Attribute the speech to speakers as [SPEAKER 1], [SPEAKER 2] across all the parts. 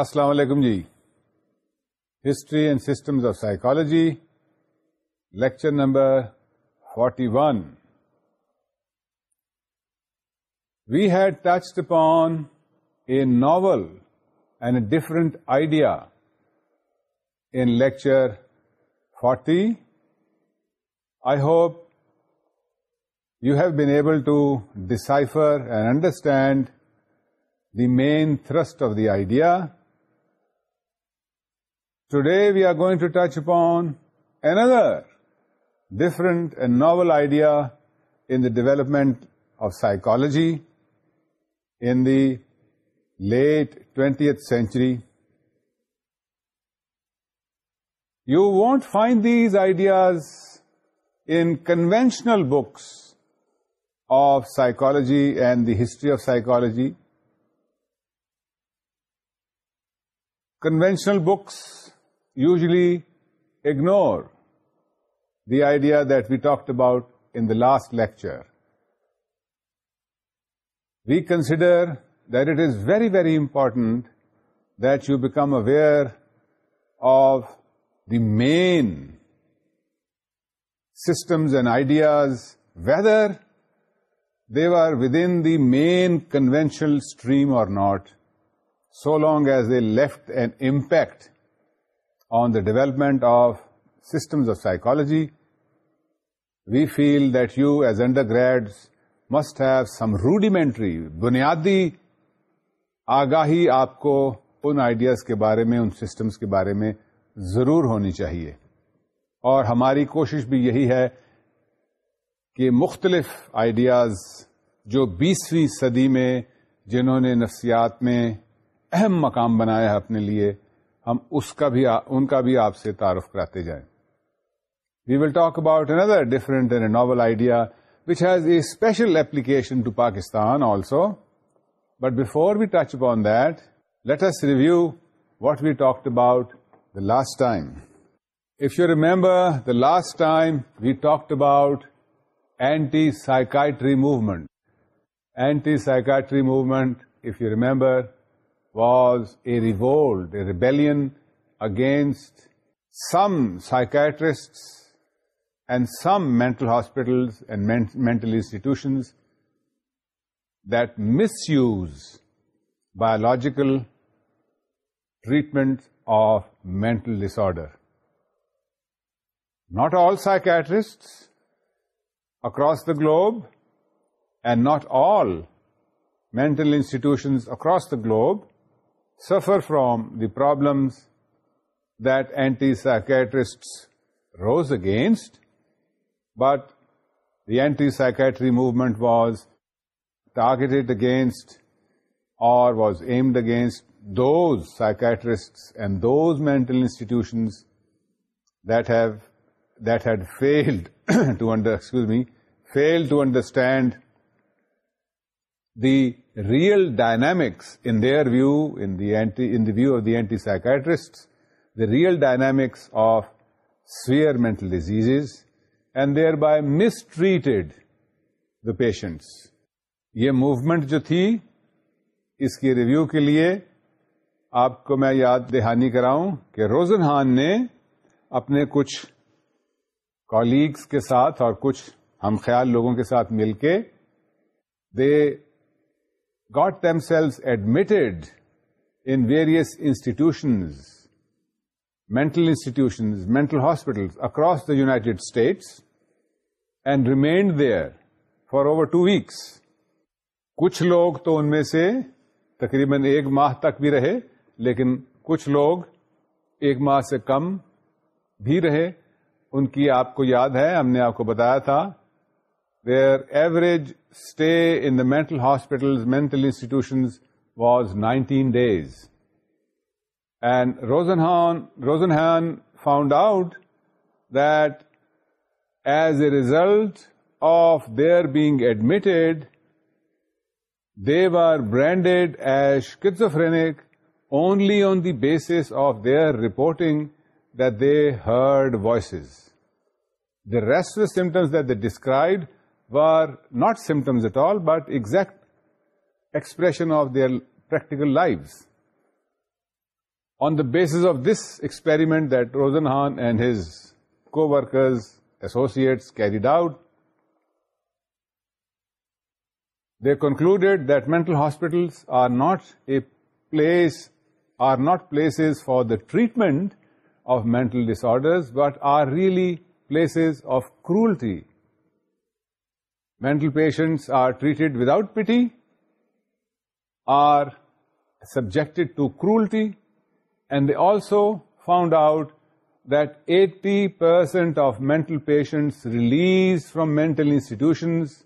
[SPEAKER 1] السلام علیکم جی history and systems of psychology lecture number forty one we had touched upon a novel and a different idea in lecture forty I hope you have been able to decipher and understand the main thrust of the idea Today we are going to touch upon another different and novel idea in the development of psychology in the late 20th century. You won't find these ideas in conventional books of psychology and the history of psychology. Conventional books usually ignore the idea that we talked about in the last lecture. We consider that it is very, very important that you become aware of the main systems and ideas, whether they were within the main conventional stream or not, so long as they left an impact on the development of systems of psychology we feel that you as undergrad must have some rudimentary بنیادی آگاہی آپ کو ان ideas کے بارے میں ان systems کے بارے میں ضرور ہونی چاہیے اور ہماری کوشش بھی یہی ہے کہ مختلف آئیڈیاز جو بیسویں صدی میں جنہوں نے نفسیات میں اہم مقام بنایا ہے اپنے لیے ہم اس کا بھی ان کا بھی آپ سے تعارف کراتے جائیں we will talk about another different and a novel idea which has a special application to Pakistan also but before we touch up on that S review what we talked about the last time if you remember the last time we talked about anti psychiatry movement anti psychiatry movement if you remember was a revolt, a rebellion against some psychiatrists and some mental hospitals and mental institutions that misuse biological treatment of mental disorder. Not all psychiatrists across the globe and not all mental institutions across the globe suffer from the problems that anti-psychiatrists rose against, but the anti-psychiatry movement was targeted against or was aimed against those psychiatrists and those mental institutions that had failed to understand the real dynamics in their view in the view of the anti psychiatrist the real dynamics of severe mental disease and thereby mistreated the patients یہ movement جو تھی اس کی review کے لیے آپ کو میں یاد دہانی کراؤں کہ روزن ہان نے اپنے کچھ کولیگس کے ساتھ اور کچھ ہم خیال لوگوں کے ساتھ مل کے they admitted in various admitted in institutions, institutions hospitals across the United states and remained there for over two weeks کچھ لوگ تو ان میں سے تقریباً ایک ماہ تک بھی رہے لیکن کچھ لوگ ایک ماہ سے کم بھی رہے ان کی آپ کو یاد ہے ہم نے آپ کو بتایا تھا Their average stay in the mental hospitals, mental institutions was 19 days. And Rosenhan found out that as a result of their being admitted, they were branded as schizophrenic only on the basis of their reporting that they heard voices. The rest of the symptoms that they described were not symptoms at all, but exact expression of their practical lives. On the basis of this experiment that Rosenhan and his co-workers, associates carried out, they concluded that mental hospitals are not places for the treatment of mental disorders, but are really places of cruelty mental patients are treated without pity, are subjected to cruelty, and they also found out that 80% of mental patients released from mental institutions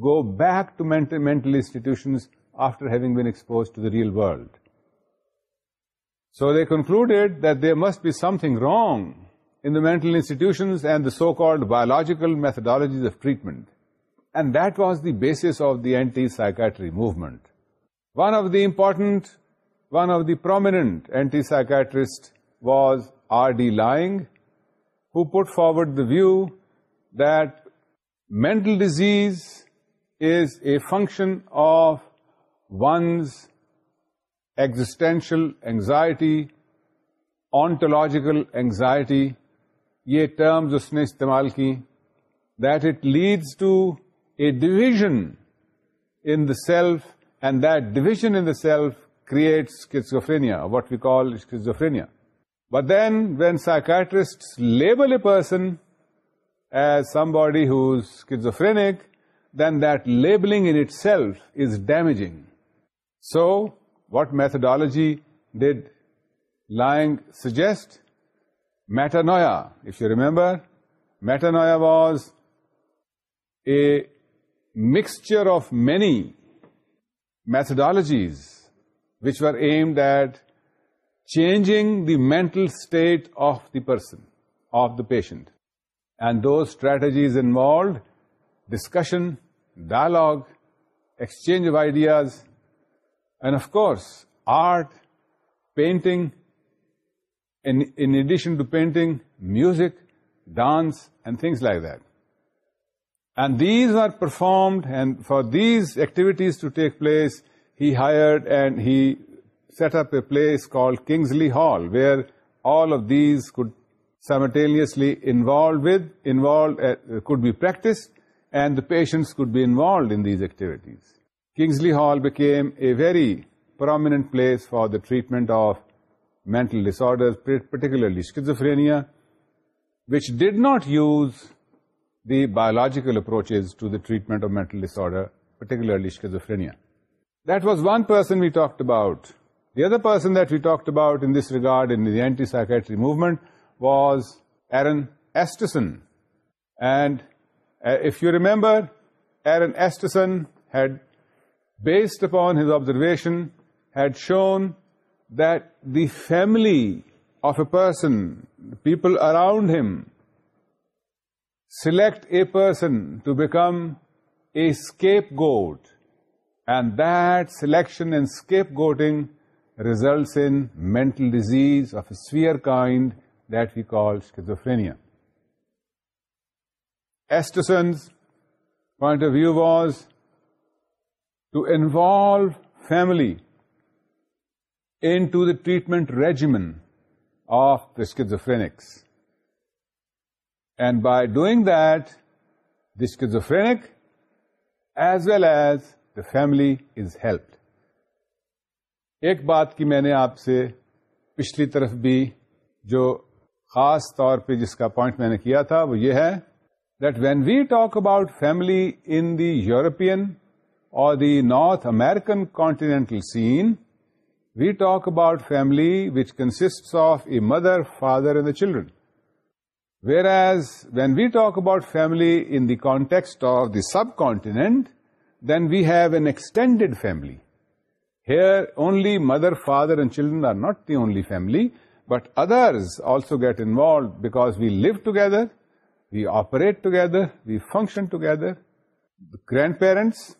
[SPEAKER 1] go back to mental institutions after having been exposed to the real world. So they concluded that there must be something wrong in the mental institutions and the so-called biological methodologies of treatment. It was the base of the anti psychiatry movement one of the important one of the prominent anti psychiatrist was R D Laing who put forward the view that mental disease is a function of one's existential anxiety ontological anxiety یہ terms اس نے استعمال کی that it leads to a division in the self, and that division in the self creates schizophrenia, or what we call schizophrenia. But then when psychiatrists label a person as somebody who's schizophrenic, then that labeling in itself is damaging. So what methodology did Lange suggest? Metanoia. If you remember, metanoia was a mixture of many methodologies which were aimed at changing the mental state of the person, of the patient. And those strategies involved discussion, dialogue, exchange of ideas, and of course, art, painting, in addition to painting, music, dance, and things like that. And these are performed, and for these activities to take place, he hired and he set up a place called Kingsley Hall, where all of these could simultaneously uh, could be practiced, and the patients could be involved in these activities. Kingsley Hall became a very prominent place for the treatment of mental disorders, particularly schizophrenia, which did not use the biological approaches to the treatment of mental disorder, particularly schizophrenia. That was one person we talked about. The other person that we talked about in this regard in the anti-psychiatry movement was Aaron Esterson. And uh, if you remember, Aaron Esterson had, based upon his observation, had shown that the family of a person, the people around him, select a person to become a scapegoat, and that selection and scapegoating results in mental disease of a severe kind that we call schizophrenia. Esteson's point of view was to involve family into the treatment regimen of the schizophrenics. And by doing that this cause افرینک as well as the family is help ایک بات کی میں نے آپ سے پچھلی طرف بھی جو خاص طور پہ جس کا پوائنٹ میں نے کیا تھا وہ یہ ہے that when we talk about family in the European or the North American continental scene we talk about family which consist of a mother father and the children Whereas when we talk about family in the context of the subcontinent, then we have an extended family. Here only mother, father and children are not the only family, but others also get involved because we live together, we operate together, we function together. The grandparents,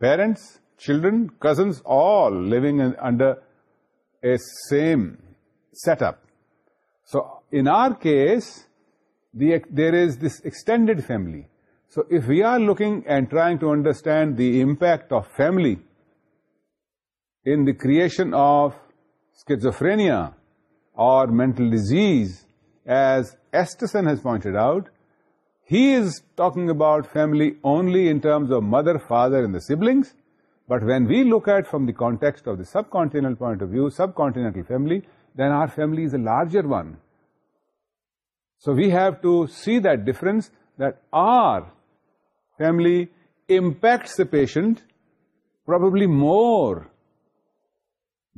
[SPEAKER 1] parents, children, cousins, all living under a same setup. So in our case, there is this extended family. So if we are looking and trying to understand the impact of family in the creation of schizophrenia or mental disease, as Estison has pointed out, he is talking about family only in terms of mother, father, and the siblings. But when we look at from the context of the subcontinental point of view, subcontinental family, then our family is a larger one. So we have to see our that our family patient probably patient than more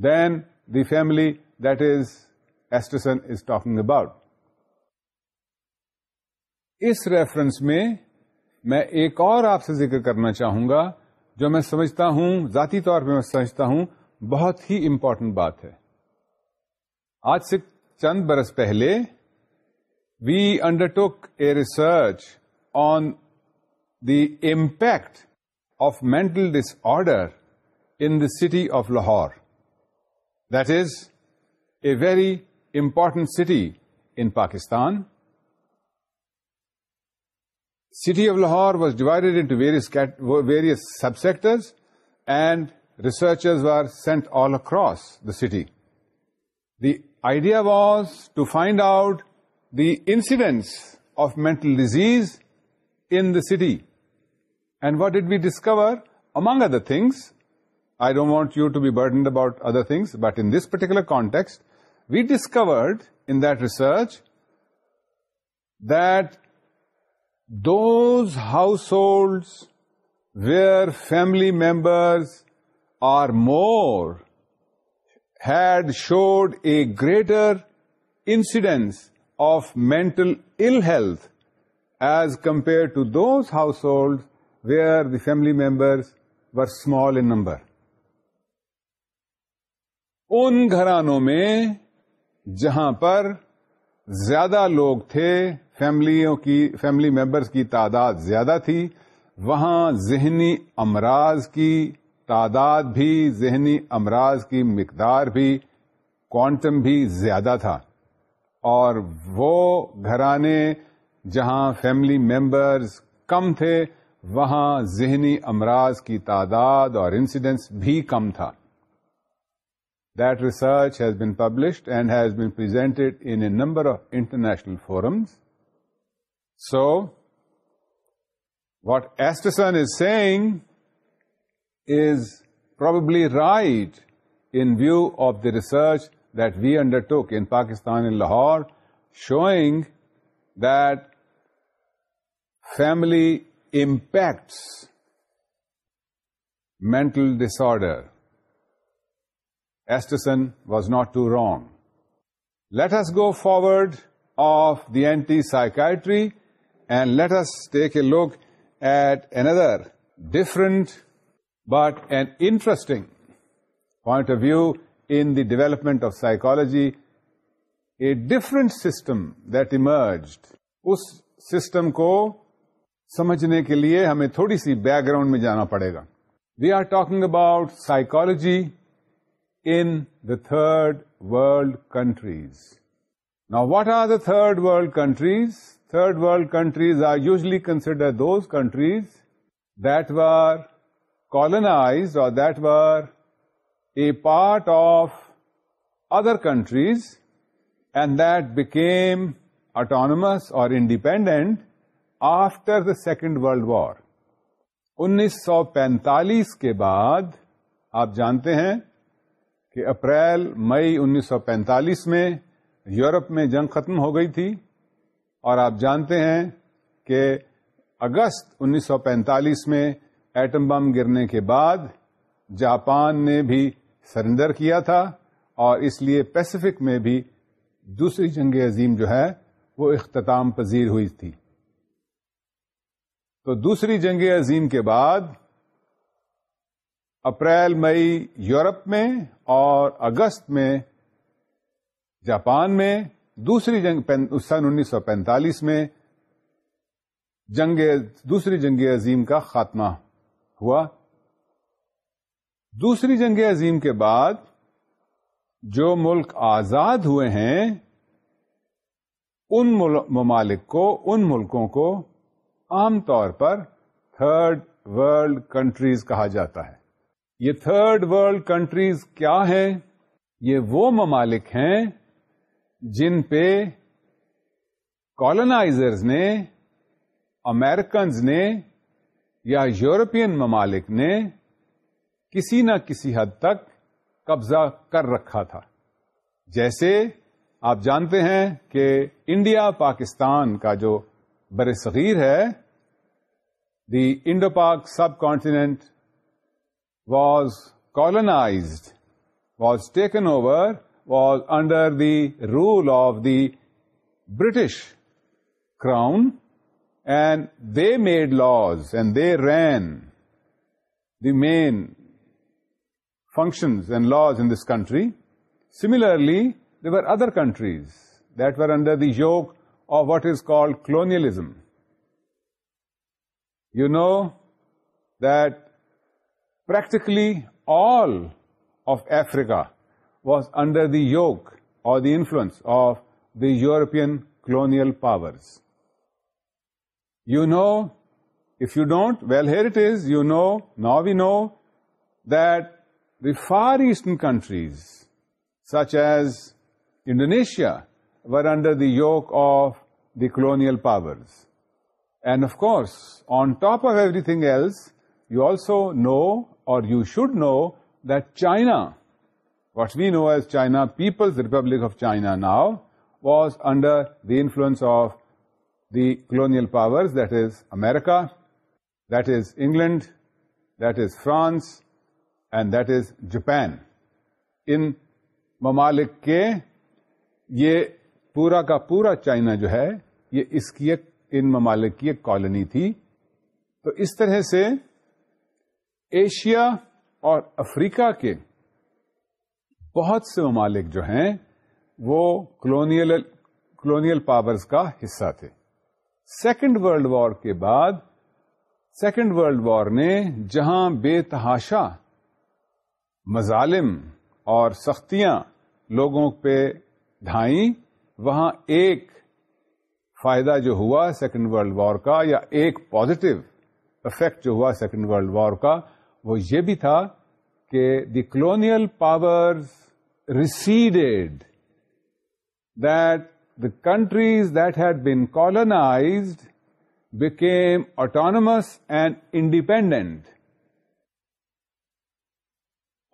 [SPEAKER 1] than the family Esterson is talking about us reference میں میں ایک اور آپ سے ذکر کرنا چاہوں گا جو میں سمجھتا ہوں ذاتی طور پہ میں سمجھتا ہوں بہت ہی امپورٹنٹ بات ہے آج سے چند برس پہلے we undertook a research on the impact of mental disorder in the city of Lahore. That is a very important city in Pakistan. City of Lahore was divided into various subsectors, and researchers were sent all across the city. The idea was to find out the incidence of mental disease in the city. And what did we discover? Among other things, I don't want you to be burdened about other things, but in this particular context, we discovered in that research that those households where family members or more had showed a greater incidence of mental ill health as compare to those households where are the family members و small in number ان گھرانوں میں جہاں پر زیادہ لوگ تھے فیملیوں کی family members کی تعداد زیادہ تھی وہاں ذہنی امراض کی تعداد بھی ذہنی امراض کی مقدار بھی کوانٹم بھی زیادہ تھا اور وہ گھرانے جہاں فیملی ممبرز کم تھے وہاں ذہنی امراض کی تعداد اور انسیڈنس بھی کم تھا that research has been published and has been presented in number of international forums so what Esterson is saying is probably right in view of the research that we undertook in Pakistan, in Lahore, showing that family impacts mental disorder. Esterson was not too wrong. Let us go forward of the anti-psychiatry and let us take a look at another different but an interesting point of view in the development of psychology, a different system that emerged. اس system کو سمجھنے کے لیے ہمیں تھوڑی سی background میں جانا پڑے گا we are talking about psychology in the third world countries نا what are the third world countries third world countries are usually consider those countries that were colonized or that were part of other countries and that that became اور or after the second Second war انیس سو پینتالیس کے بعد آپ جانتے ہیں کہ April May انیس سو پینتالیس میں یورپ میں جنگ ختم ہو گئی تھی اور آپ جانتے ہیں کہ اگست انیس سو پینتالیس میں ایٹم بم گرنے کے بعد جاپان نے بھی سرنڈر کیا تھا اور اس لیے پیسفک میں بھی دوسری جنگ عظیم جو ہے وہ اختتام پذیر ہوئی تھی تو دوسری جنگ عظیم کے بعد اپریل مئی یورپ میں اور اگست میں جاپان میں دوسری جنگ سن انیس سو پینتالیس میں جنگ دوسری جنگ عظیم کا خاتمہ ہوا دوسری جنگ عظیم کے بعد جو ملک آزاد ہوئے ہیں ان ممالک کو ان ملکوں کو عام طور پر تھرڈ ورلڈ کنٹریز کہا جاتا ہے یہ تھرڈ ورلڈ کنٹریز کیا ہیں یہ وہ ممالک ہیں جن پہ کالونازرز نے امیرکنز نے یا یورپین ممالک نے کسی نہ کسی حد تک قبضہ کر رکھا تھا جیسے آپ جانتے ہیں کہ انڈیا پاکستان کا جو بر صغیر ہے the Indo Pak subcontinent was colony was taken over was under the rule of the British crown and they made laws and they ran the main functions and laws in this country. Similarly, there were other countries that were under the yoke of what is called colonialism. You know that practically all of Africa was under the yoke or the influence of the European colonial powers. You know, if you don't, well, here it is, you know, now we know that the Far Eastern countries, such as Indonesia, were under the yoke of the colonial powers. And of course, on top of everything else, you also know, or you should know, that China, what we know as China, People's Republic of China now, was under the influence of the colonial powers, that is America, that is England, that is France, and that is Japan ان ممالک کے یہ پورا کا پورا China جو ہے یہ اس کی ایک ان ممالک کی ایک کالونی تھی تو اس طرح سے ایشیا اور افریقہ کے بہت سے ممالک جو ہیں وہ کلونیل کلونیل پاورز کا حصہ تھے سیکنڈ ورلڈ وار کے بعد سیکنڈ ورلڈ وار نے جہاں بے تحاشا مظالم اور سختیاں لوگوں پہ ڈھائیں وہاں ایک فائدہ جو ہوا سیکنڈ ورلڈ وار کا یا ایک پازیٹو افیکٹ جو ہوا سیکنڈ ورلڈ وار کا وہ یہ بھی تھا کہ the colonial powers receded that the countries that had been colonized became autonomous and independent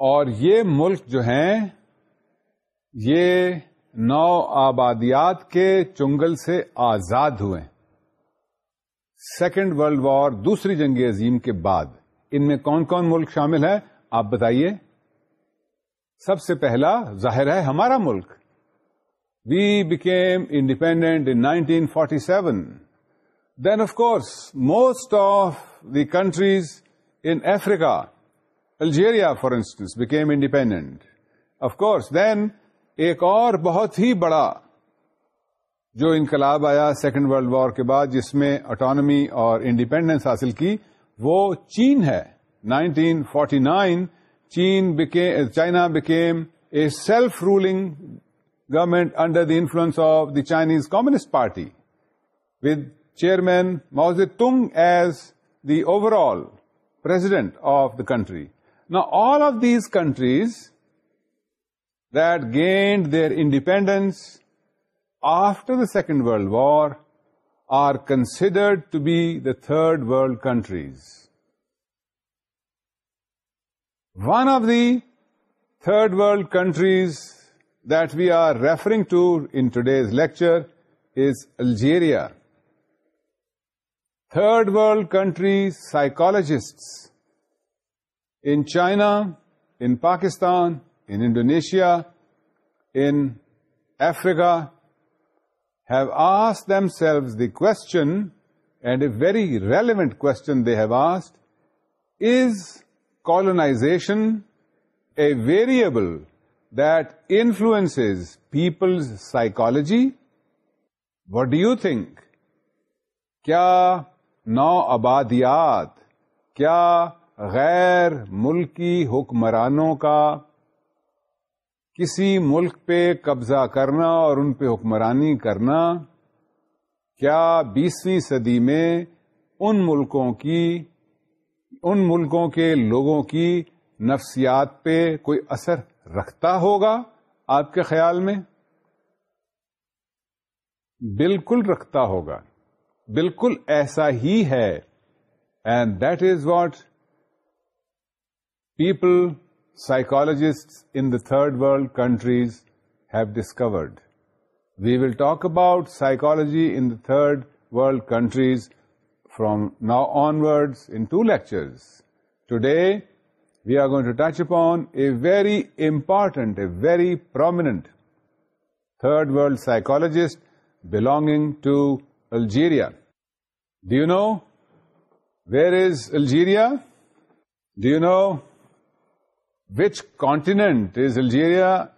[SPEAKER 1] اور یہ ملک جو ہیں یہ نو آبادیات کے چنگل سے آزاد ہوئے سیکنڈ ورلڈ وار دوسری جنگ عظیم کے بعد ان میں کون کون ملک شامل ہے آپ بتائیے سب سے پہلا ظاہر ہے ہمارا ملک we became independent in nineteen forty seven then of course most of the countries in Africa Algeria for independent of course then ایک اور بہت ہی بڑا جو انقلاب آیا سیکنڈ ورلڈ وار کے بعد جس میں اٹانمی اور انڈیپینڈینس حاصل کی وہ چین ہے 1949 چین China became a self ruling government under the influence of the Chinese Communist Party with chairman Mao Tse Tung as the overall president of the country Now, all of these countries that gained their independence after the Second World War are considered to be the Third World countries. One of the Third World countries that we are referring to in today's lecture is Algeria. Third World country psychologists in China in Pakistan Indonesia in Africa have asked themselves the question and a very relevant question they have asked is colonization a variable that influence people's psychology what do you think کیا نا آبادیات کیا غیر ملکی حکمرانوں کا کسی ملک پہ قبضہ کرنا اور ان پہ حکمرانی کرنا کیا بیسویں صدی میں ان ملکوں کی ان ملکوں کے لوگوں کی نفسیات پہ کوئی اثر رکھتا ہوگا آپ کے خیال میں بالکل رکھتا ہوگا بالکل ایسا ہی ہے and that is what people, psychologists in the third world countries have discovered. We will talk about psychology in the third world countries from now onwards in 2 lectures. Today, we are going to touch upon a very important, a very prominent third world psychologist belonging to Algeria. Do you know where is Algeria? Do you know in which continent is Algeria?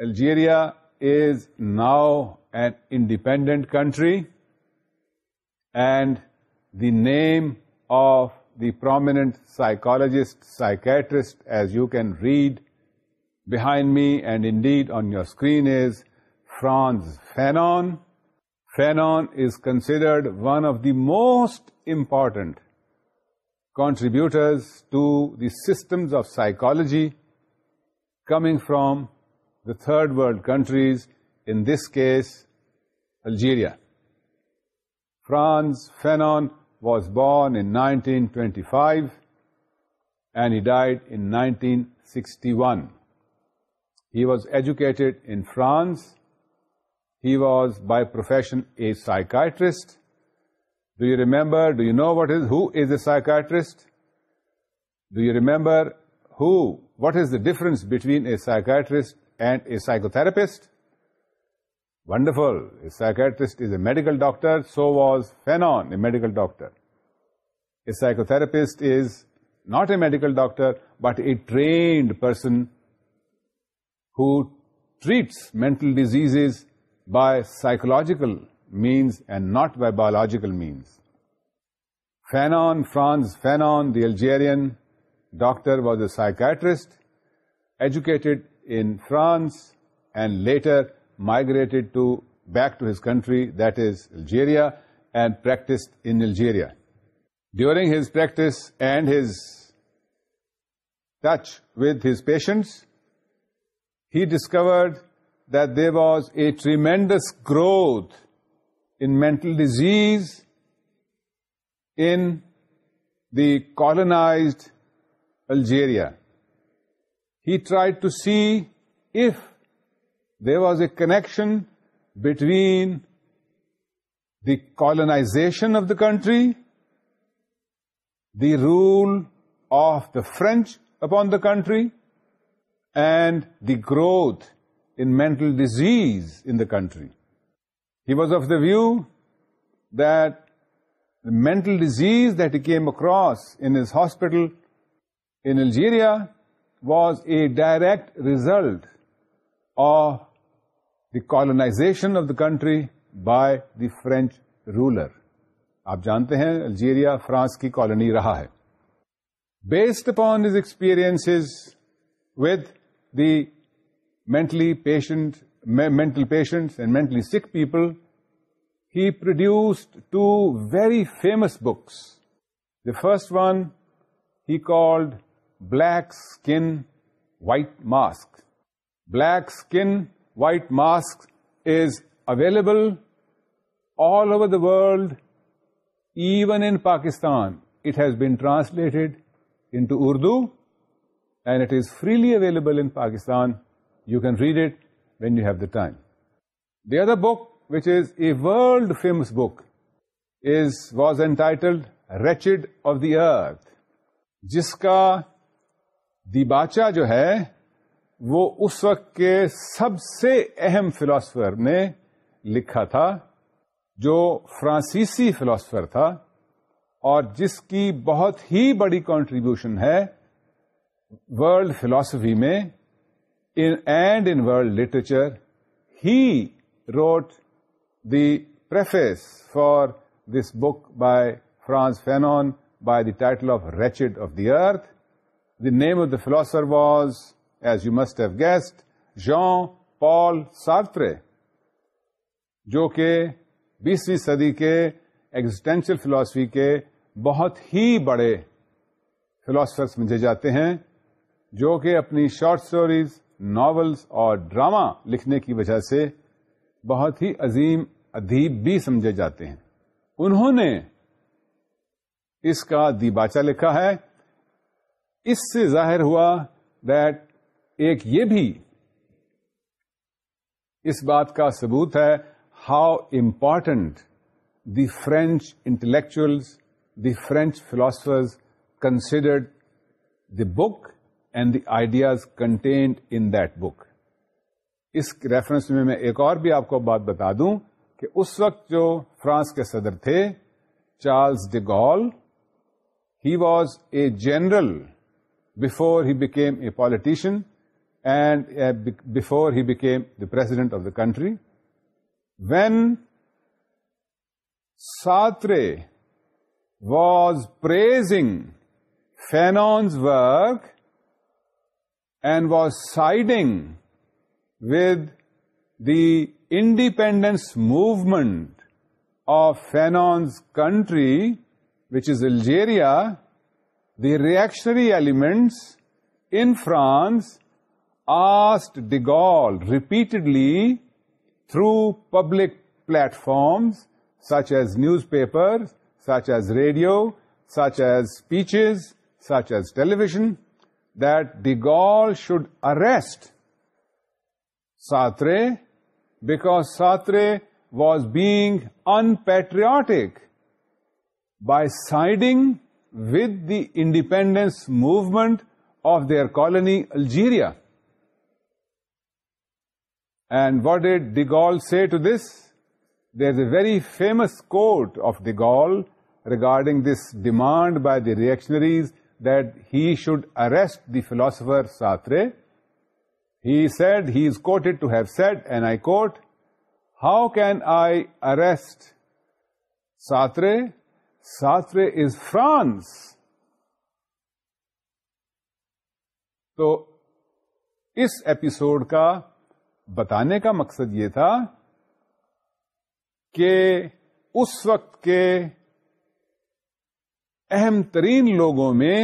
[SPEAKER 1] Algeria is now an independent country, and the name of the prominent psychologist, psychiatrist, as you can read behind me and indeed on your screen, is Franz Fanon. Fanon is considered one of the most important contributors to the systems of psychology coming from the third world countries, in this case, Algeria. Franz Fanon was born in 1925 and he died in 1961. He was educated in France. He was by profession a psychiatrist do you remember? Do you know who is a psychiatrist? Do you remember what is the difference between a psychiatrist and a psychotherapist? Wonderful. A psychiatrist is a medical doctor. So was Fanon, a medical doctor. A psychotherapist is not a medical doctor, but a trained person who treats mental diseases by psychological means and not by biological means. Fanon, Franz Fanon, the Algerian doctor, was a psychiatrist, educated in France and later migrated back to his country, that is Algeria, and practiced in Algeria. During his practice and his touch with his patients, he discovered that there was a tremendous growth in mental disease in the colonized Algeria. He tried to see if there was a connection between the colonization of the country, the rule of the French upon the country, and the growth in mental disease in the country. He was of the view that mental disease that came across hospital his hospital in Algeria was a direct result colonization of the country by the French ruler آپ جانتے ہیں Algeria France کی colony رہا ہے based upon his experience with the mentally patient mental patients and mentally sick people, he produced two very famous books. The first one he called Black Skin, White Mask. Black Skin, White Mask is available all over the world, even in Pakistan. It has been translated into Urdu and it is freely available in Pakistan. You can read it when you have the time there the book which is a world famous book was entitled wretched of the earth جس کا دی باچا جو ہے وہ اس وقت کے سب سے اہم philosopher نے لکھا تھا جو فرانسیسی فلاسفر تھا اور جس کی بہت ہی بڑی کانٹریبیوشن ہے ورلڈ فلاسفی میں and in literature literature he wrote the for for this book by France by by the title of wretched of the earth the name of the philosopher was as you must guessed, guessed Paul Sartre, جو کہ بیسویں صدی کے existential philosophy کے بہت ہی بڑے philosophers مجھے جاتے ہیں جو کہ اپنی شارٹ سٹوریز ناولس اور ڈراما لکھنے کی وجہ سے بہت ہی عظیم ادیب بھی سمجھے جاتے ہیں انہوں نے اس کا دیباچہ لکھا ہے اس سے ظاہر ہوا دیٹ ایک یہ بھی اس بات کا ثبوت ہے how important the French intellectuals the French philosophers considered the book and the ideas content in that book us reference میں میں ایک اور بھی آپ کو بات بتا دوں کہ اس وقت جو فرانس کے صدر تھے Charles de Gaulle he was a general before he became a politician and before he became the president of the country when Sartre was praising Fanon's work and was siding with the independence movement of Fanon's country, which is Algeria, the reactionary elements in France asked de Gaulle repeatedly through public platforms such as newspapers, such as radio, such as speeches, such as television, that de Gaulle should arrest Sartre because Sartre was being unpatriotic by siding with the independence movement of their colony, Algeria. And what did de Gaulle say to this? There's a very famous quote of de Gaulle regarding this demand by the reactionaries that he should arrest the philosopher Sartre he said he is quoted to have said and I quote how can I arrest Sartre Sartre is France تو اس episode کا بتانے کا مقصد یہ تھا کہ اس وقت کے اہم ترین لوگوں میں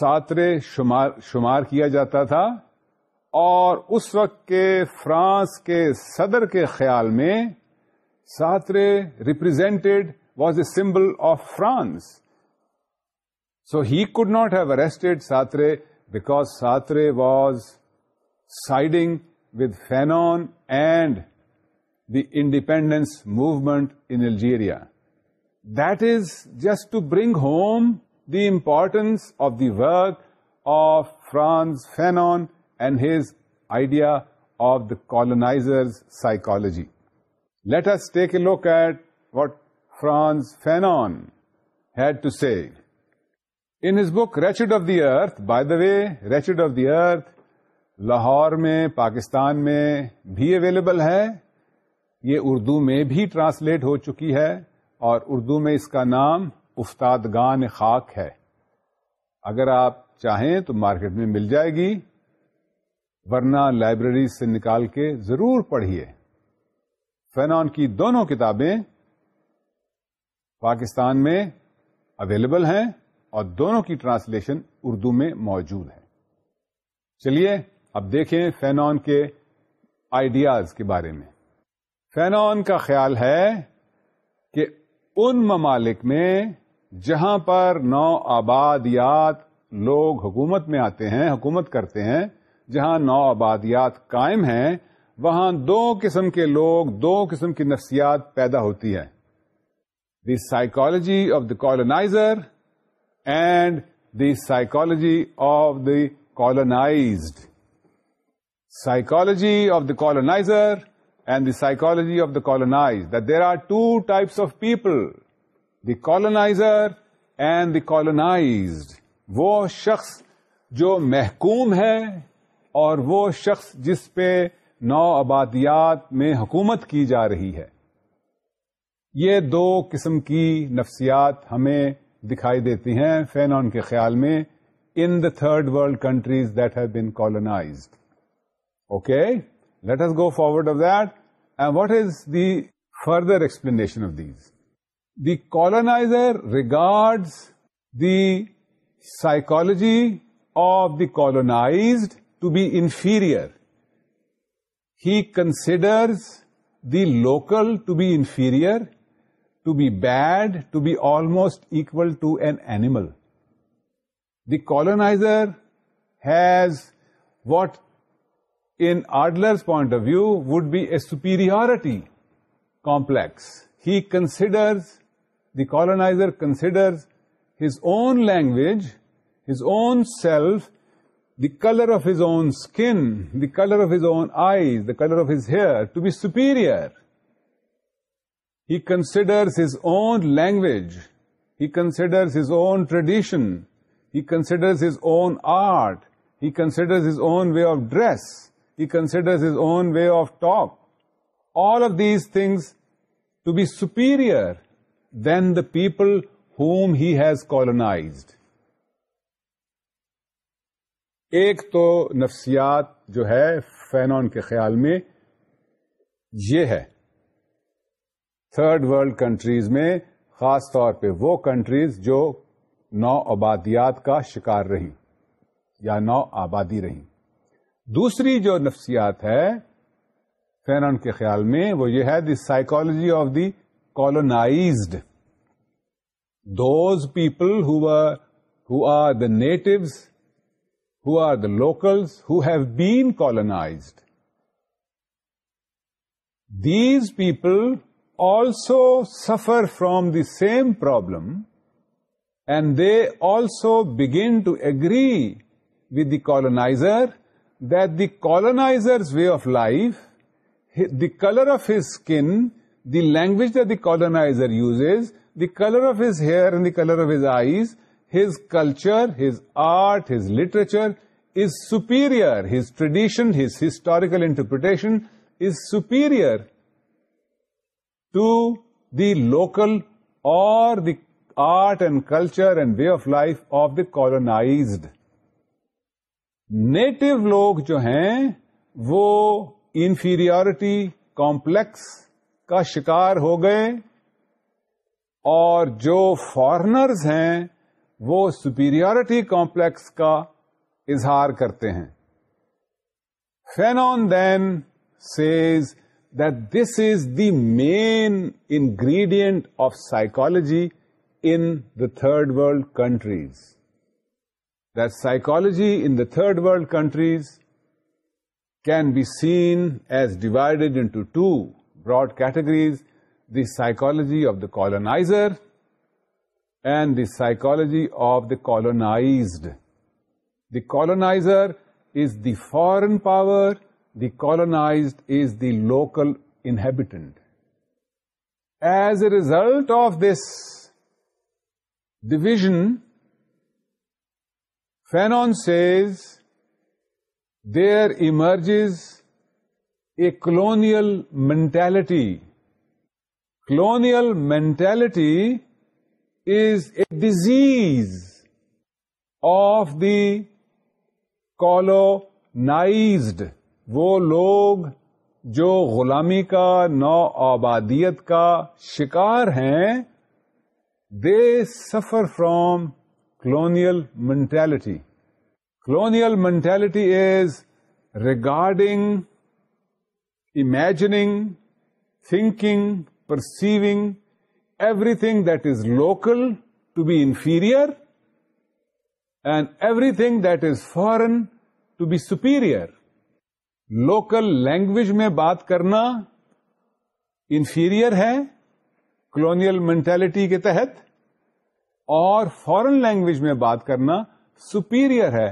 [SPEAKER 1] ساترے شمار شمار کیا جاتا تھا اور اس وقت کے فرانس کے صدر کے خیال میں Sartre represented was a symbol of France so he could not have arrested Sartre because Sartre was siding with Fanon and the independence movement in Algeria just to bring home the importance of the Franz of France his idea and his idea of the us take a take at at what France had had to see his book wretched of the earth by the way wretched of the earth Lahore میں پاکستان میں بھی available ہے یہ اردو میں بھی translate ہو چکی ہے اور اردو میں اس کا نام افتادگان خاک ہے اگر آپ چاہیں تو مارکیٹ میں مل جائے گی ورنہ لائبریری سے نکال کے ضرور پڑھیے فینان کی دونوں کتابیں پاکستان میں اویلیبل ہیں اور دونوں کی ٹرانسلیشن اردو میں موجود ہے چلیے اب دیکھیں فینان کے آئیڈیاز کے بارے میں فینان کا خیال ہے کہ ان ممالک میں جہاں پر نو آبادیات لوگ حکومت میں آتے ہیں حکومت کرتے ہیں جہاں نو آبادیات قائم ہیں وہاں دو قسم کے لوگ دو قسم کی نفسیات پیدا ہوتی ہے the psychology of the colonizer and the psychology of the colonized psychology of the colonizer and the of of the that there are two types of people the colonizer and the colonized وہ شخص جو محکوم ہے اور وہ شخص جس پہ نو آبادیات میں حکومت کی جا رہی ہے یہ دو قسم کی نفسیات ہمیں دکھائی دیتی ہیں فین آن کے خیال میں in the third world countries that have been colonized okay Let us go forward of that. And what is the further explanation of these? The colonizer regards the psychology of the colonized to be inferior. He considers the local to be inferior, to be bad, to be almost equal to an animal. The colonizer has what in Adler's point of view, would be a superiority complex. He considers, the colonizer considers his own language, his own self, the color of his own skin, the color of his own eyes, the color of his hair, to be superior. He considers his own language, he considers his own tradition, he considers his own art, he considers his own way of dress he considers his own way of talk. All of these things to be superior than the people whom he has colonized. ایک تو نفسیات جو ہے Fanon کے خیال میں یہ ہے تھرڈ ورلڈ کنٹریز میں خاص طور پہ وہ کنٹریز جو نو آبادیات کا شکار رہی یا نو آبادی رہیں دوسری جو نفسیات ہے فینان کے خیال میں وہ یہ ہے the psychology of the colonized those people are the natives who are the colonized these people also suffer from the same problem and they also begin to agree with the colonizer that the colonizer's way of life, the color of his skin, the language that the colonizer uses, the color of his hair and the color of his eyes, his culture, his art, his literature is superior. His tradition, his historical interpretation is superior to the local or the art and culture and way of life of the colonized. Native لوگ جو ہیں وہ inferiority complex کا شکار ہو گئے اور جو foreigners ہیں وہ سپیریٹی کمپلیکس کا اظہار کرتے ہیں Fanon then says that this is the main ingredient of psychology in third world countries that psychology in the third world countries can be seen as divided into two broad categories, the psychology of the colonizer and the psychology of the colonized. The colonizer is the foreign power, the colonized is the local inhabitant. As a result of this division, says there emerges a colonial mentality. Colonial mentality is a disease of the colonized. وہ لوگ جو غلامی کا نو آبادیت کا شکار ہیں they suffer from colonial mentality colonial mentality is regarding imaging thinking perceiving everything that is local to be inferior and everything that is foreign to be superior local language میں بات کرنا انفیریئر ہے کلونیئل مینٹلٹی کے تحت اور foreign language میں بات کرنا سپیریئر ہے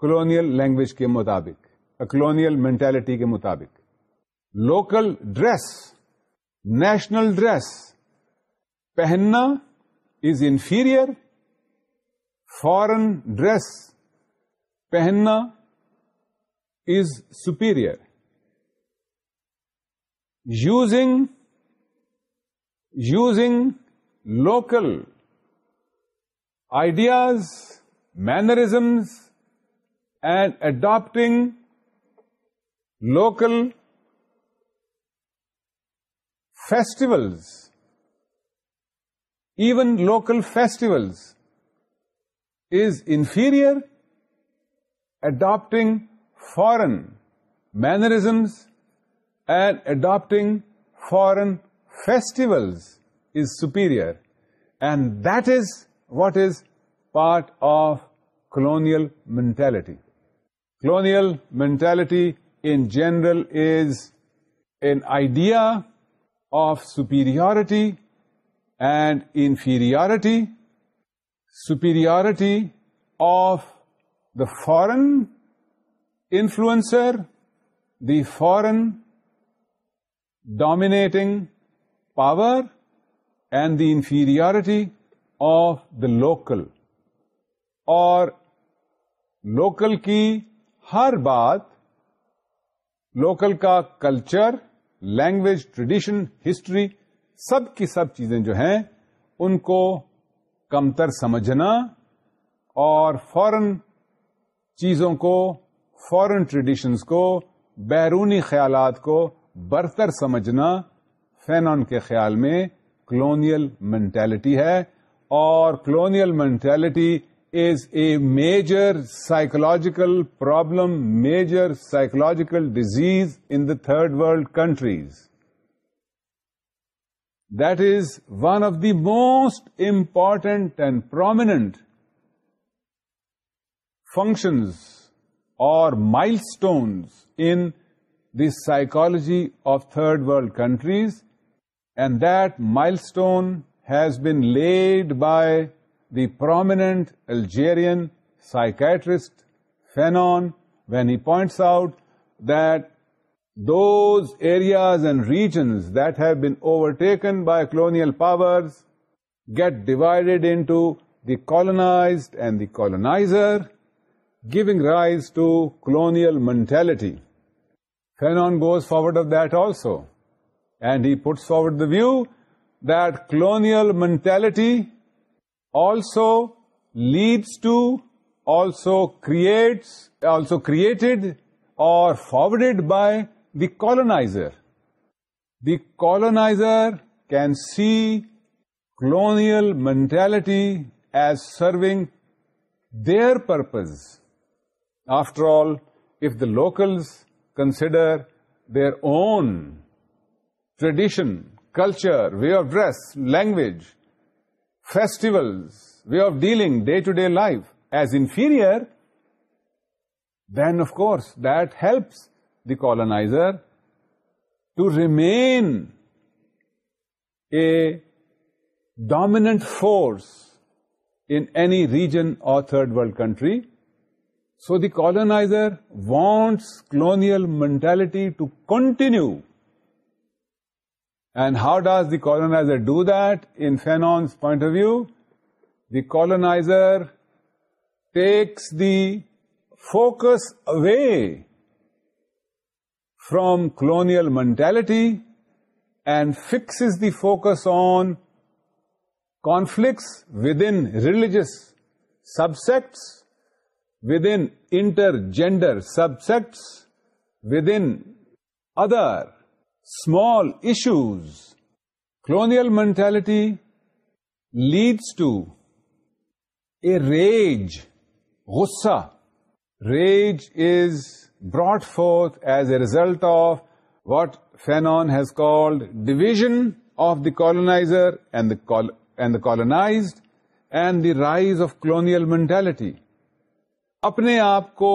[SPEAKER 1] کلونیل لینگویج کے مطابق کلونیل مینٹلٹی کے مطابق لوکل ڈریس نیشنل ڈریس پہننا از انفیریئر فارن ڈریس پہننا is superior using using local ideas, mannerisms, and adopting local festivals, even local festivals, is inferior adopting foreign mannerisms and adopting foreign festivals is superior. And that is what is part of colonial mentality. Colonial mentality in general is an idea of superiority and inferiority, superiority of the foreign influencer, the foreign dominating power, and the inferiority of the local اور local کی ہر بات local کا culture language tradition history سب کی سب چیزیں جو ہیں ان کو کمتر سمجھنا اور فورن چیزوں کو فورن ٹریڈیشنز کو بیرونی خیالات کو برتر سمجھنا فینون کے خیال میں کلونیل مینٹلٹی ہے or colonial mentality is a major psychological problem, major psychological disease in the third world countries. That is one of the most important and prominent functions or milestones in the psychology of third world countries, and that milestone has been laid by the prominent Algerian psychiatrist Fanon, when he points out that those areas and regions that have been overtaken by colonial powers get divided into the colonized and the colonizer, giving rise to colonial mentality. Fanon goes forward of that also, and he puts forward the view that colonial mentality also leads to, also created or forwarded by the colonizer. The colonizer can see colonial mentality as serving their purpose. After all, if the locals consider their own tradition culture, way of dress, language, festivals, way of dealing, day-to-day life as inferior, then of course that helps the colonizer to remain a dominant force in any region or third world country. So the colonizer wants colonial mentality to continue and how does the colonizer do that? In Fanon's point of view, the colonizer takes the focus away from colonial mentality and fixes the focus on conflicts within religious subsects, within intergender subsects, within other small issues, colonial mentality leads to a rage, غصہ. Rage is brought forth as a result of what Fanon has called division of the colonizer and the, col and the colonized and the rise of colonial mentality. اپنے آپ کو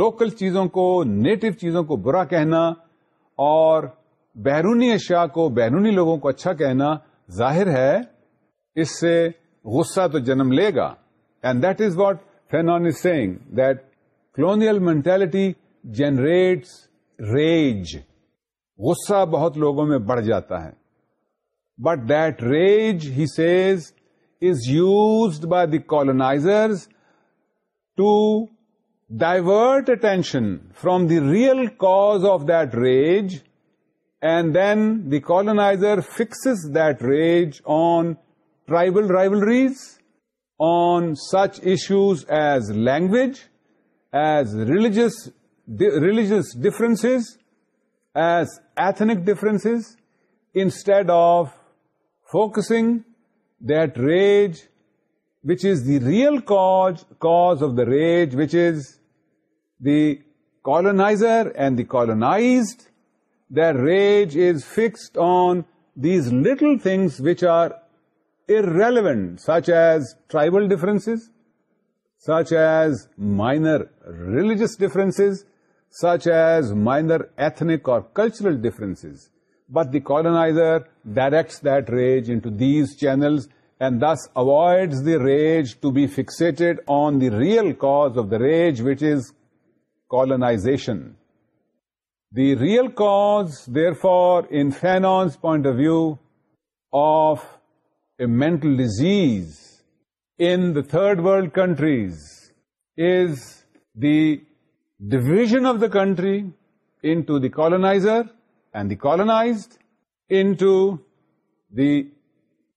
[SPEAKER 1] local چیزوں کو NATO چیزوں کو برا کہنا اور بیرونی اشیاء کو بیرونی لوگوں کو اچھا کہنا ظاہر ہے اس سے غصہ تو جنم لے گا and that is what Fanon saying that colonial mentality generates rage غصہ بہت لوگوں میں بڑھ جاتا ہے but that rage he says is used by the colonizer to divert attention from the real cause of that rage, and then the colonizer fixes that rage on tribal rivalries, on such issues as language, as religious differences, as ethnic differences, instead of focusing that rage, which is the real cause of the rage, which is the colonizer and the colonized, their rage is fixed on these little things which are irrelevant, such as tribal differences, such as minor religious differences, such as minor ethnic or cultural differences. But the colonizer directs that rage into these channels and thus avoids the rage to be fixated on the real cause of the rage, which is colonization. The real cause, therefore, in Fanon's point of view, of a mental disease in the third world countries is the division of the country into the colonizer and the colonized, into the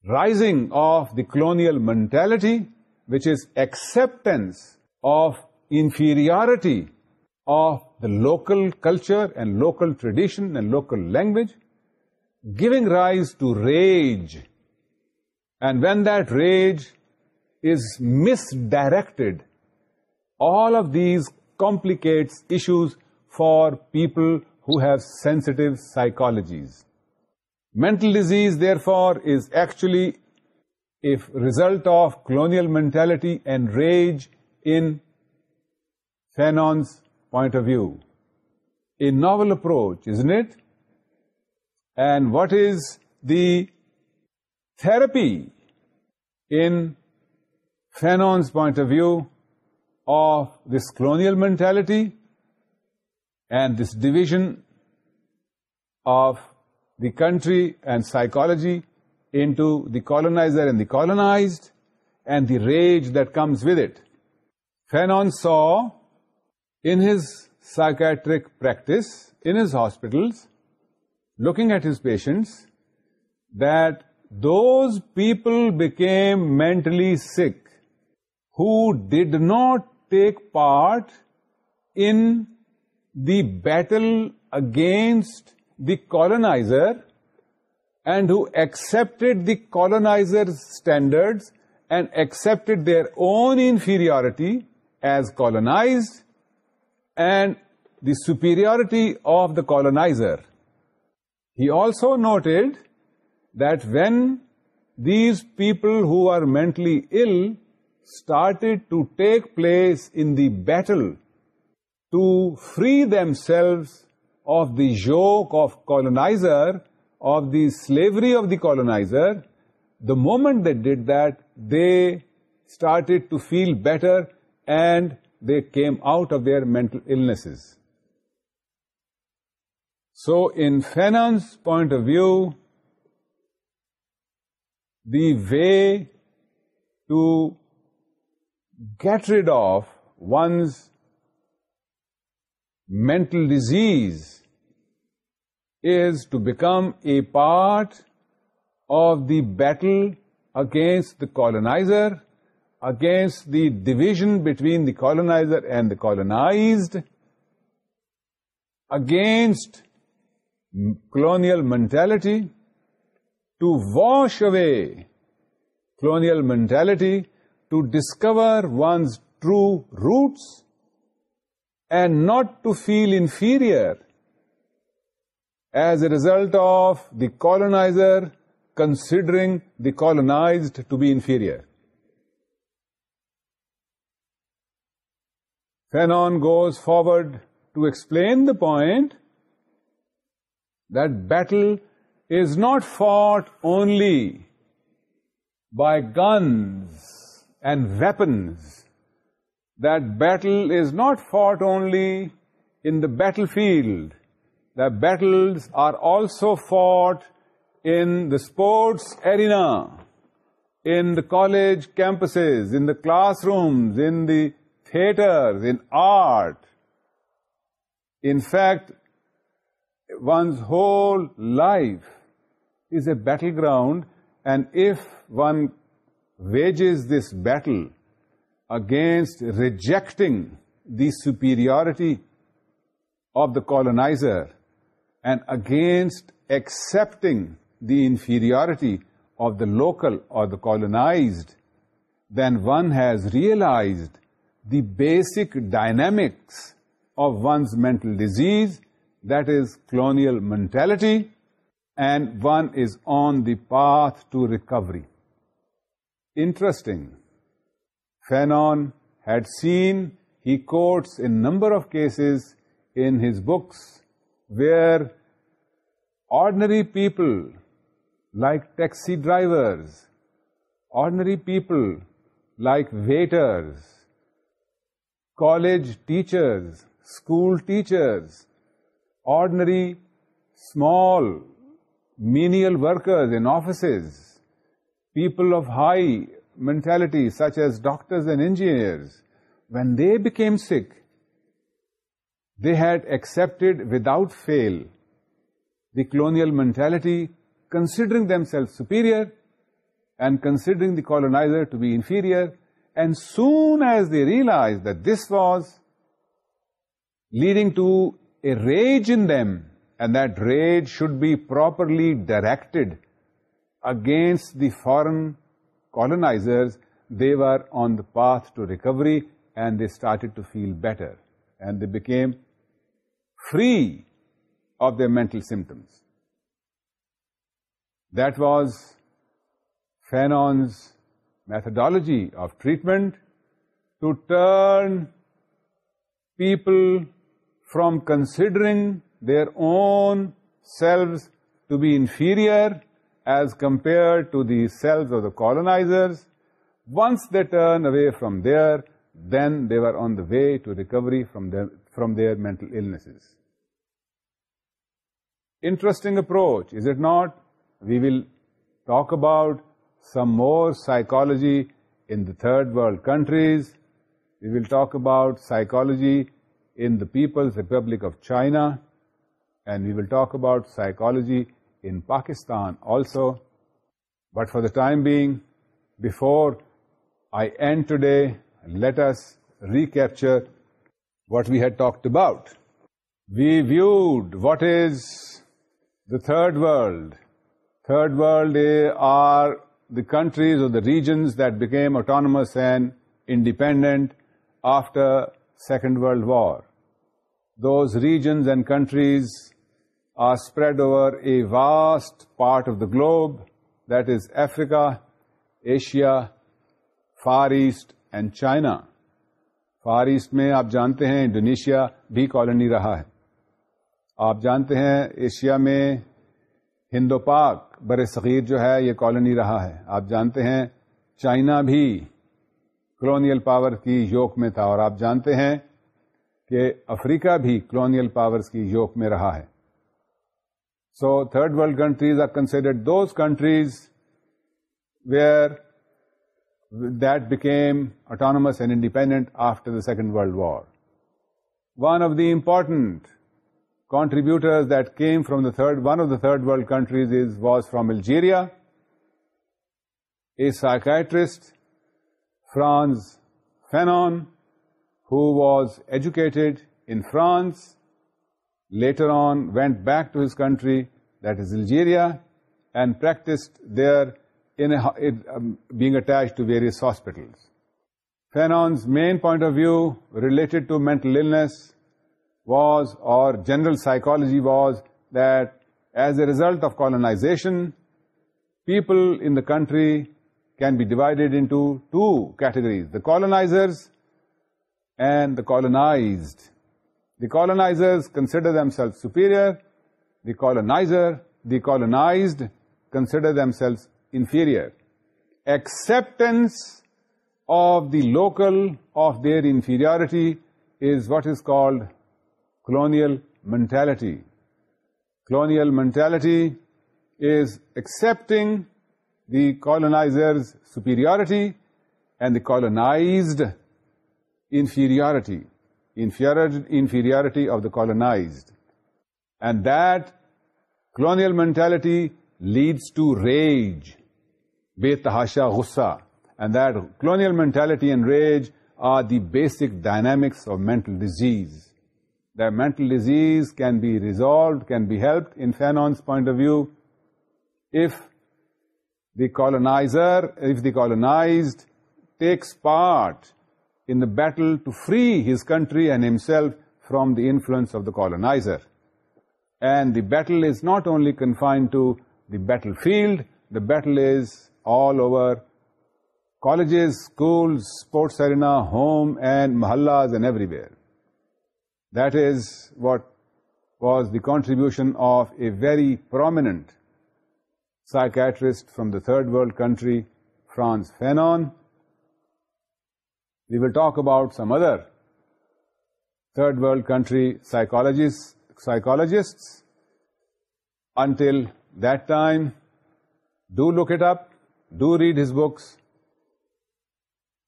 [SPEAKER 1] rising of the colonial mentality, which is acceptance of inferiority of the local culture and local tradition and local language, giving rise to rage. And when that rage is misdirected, all of these complicates issues for people who have sensitive psychologies. Mental disease, therefore, is actually a result of colonial mentality and rage in Fanon's point of view. A novel approach, isn't it? And what is the therapy in Fanon's point of view of this colonial mentality and this division of the country and psychology into the colonizer and the colonized, and the rage that comes with it? Fanon saw in his psychiatric practice, in his hospitals, looking at his patients, that those people became mentally sick who did not take part in the battle against the colonizer and who accepted the colonizer's standards and accepted their own inferiority as colonized and the superiority of the colonizer. He also noted that when these people who are mentally ill started to take place in the battle to free themselves of the yoke of colonizer, of the slavery of the colonizer, the moment they did that, they started to feel better and they came out of their mental illnesses. So in Fanon's point of view, the way to get rid of one's mental disease is to become a part of the battle against the colonizer against the division between the colonizer and the colonized, against colonial mentality, to wash away colonial mentality, to discover one's true roots, and not to feel inferior as a result of the colonizer considering the colonized to be inferior. Fanon goes forward to explain the point that battle is not fought only by guns and weapons, that battle is not fought only in the battlefield, that battles are also fought in the sports arena, in the college campuses, in the classrooms, in the theaters, in art. In fact, one's whole life is a battleground, and if one wages this battle against rejecting the superiority of the colonizer and against accepting the inferiority of the local or the colonized, then one has realized the basic dynamics of one's mental disease, that is colonial mentality, and one is on the path to recovery. Interesting. Fanon had seen, he quotes in number of cases in his books, where ordinary people like taxi drivers, ordinary people like waiters, college teachers, school teachers, ordinary small menial workers in offices, people of high mentality such as doctors and engineers, when they became sick, they had accepted without fail the colonial mentality, considering themselves superior and considering the colonizer to be inferior, and soon as they realized that this was leading to a rage in them, and that rage should be properly directed against the foreign colonizers, they were on the path to recovery, and they started to feel better, and they became free of their mental symptoms. That was Fanon's methodology of treatment to turn people from considering their own selves to be inferior as compared to the selves of the colonizers. Once they turn away from there, then they were on the way to recovery from their mental illnesses. Interesting approach, is it not? We will talk about some more psychology in the third world countries. We will talk about psychology in the People's Republic of China, and we will talk about psychology in Pakistan also. But for the time being, before I end today, let us recapture what we had talked about. We viewed what is the third world. Third world are the countries اور regions that became autonomous and independent after second world war those regions and countries are spread over a vast part of the globe that is Africa Asia far east and China far east میں آپ جانتے ہیں Indonesia بھی colony رہا ہے آپ جانتے ہیں ایشیا میں ہندو پاک بر صغیر جو ہے یہ کالونی رہا ہے آپ جانتے ہیں چائنا بھی کلونیل پاور کی یوک میں تھا اور آپ جانتے ہیں کہ افریقہ بھی کلونیل پاورز کی یوک میں رہا ہے so third world countries are considered those countries where that became autonomous and independent after the second world war one of the important contributors that came from one of the third world countries was from Algeria, a psychiatrist, Franz Fanon, who was educated in France, later on went back to his country, that is Algeria, and practiced there um, being attached to various hospitals. Fanon's main point of view related to mental illness was, or general psychology was, that as a result of colonization, people in the country can be divided into two categories, the colonizers and the colonized. The colonizers consider themselves superior, the colonized consider themselves inferior. Acceptance of the local, of their inferiority, is what is called ئل mentality colonial mentality is accepting the colonizer's superiority and the کولونافیریٹی inferiority of the colonized and colonial میں leads to rage بےتحاشا غصہ and that colonial mentality and rage are the basic dynamics of mental disease mental disease can be resolved, can be helped in Fanon's point of view, if the colonized takes part in the battle to free his country and himself from the influence of the colonizer. And the battle is not only confined to the battlefield, the battle is all over colleges, schools, sports arena, home and mahallas and everywhere. That is what was the contribution of a very prominent psychiatrist from the third world country, Franz Fanon. We will talk about some other third world country psychologists. Until that time, do look it up, do read his books.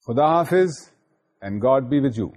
[SPEAKER 1] Khuda Hafiz, and God be with you.